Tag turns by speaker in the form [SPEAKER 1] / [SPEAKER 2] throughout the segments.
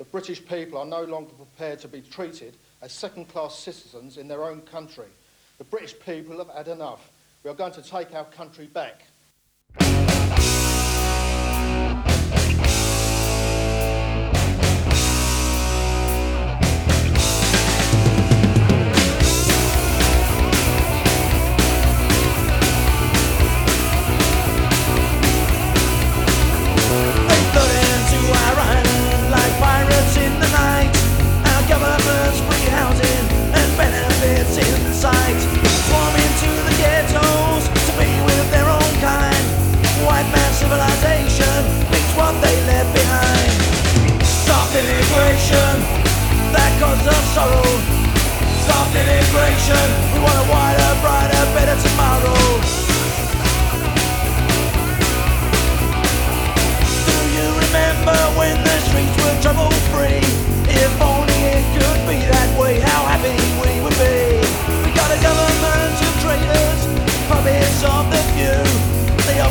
[SPEAKER 1] the British people are no longer prepared to be treated as second-class citizens in their own country. The British people have had enough. We are going to take our country back.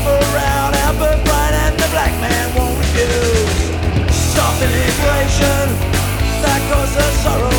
[SPEAKER 2] And the black man won't refuse. Stop immigration, that causes sorrow.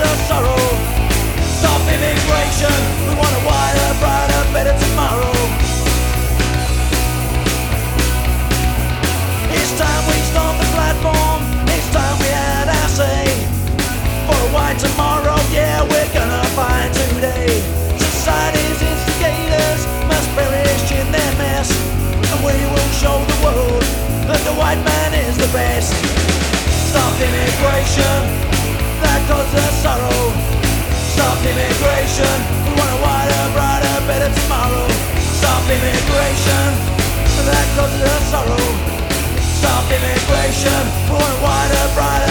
[SPEAKER 2] Causes sorrow. Stop immigration, we want a wider, brighter, better tomorrow. It's time we storm the platform, it's time we had our say. For a white tomorrow, yeah, we're gonna find today. Society's instigators must perish in their mess. And we will show the world that the white man is the best. Stop immigration, that causes sorrow. Stop immigration, we want a wider, brighter, better tomorrow. Stop immigration, that causes sorrow. Stop immigration, we want a wider, brighter.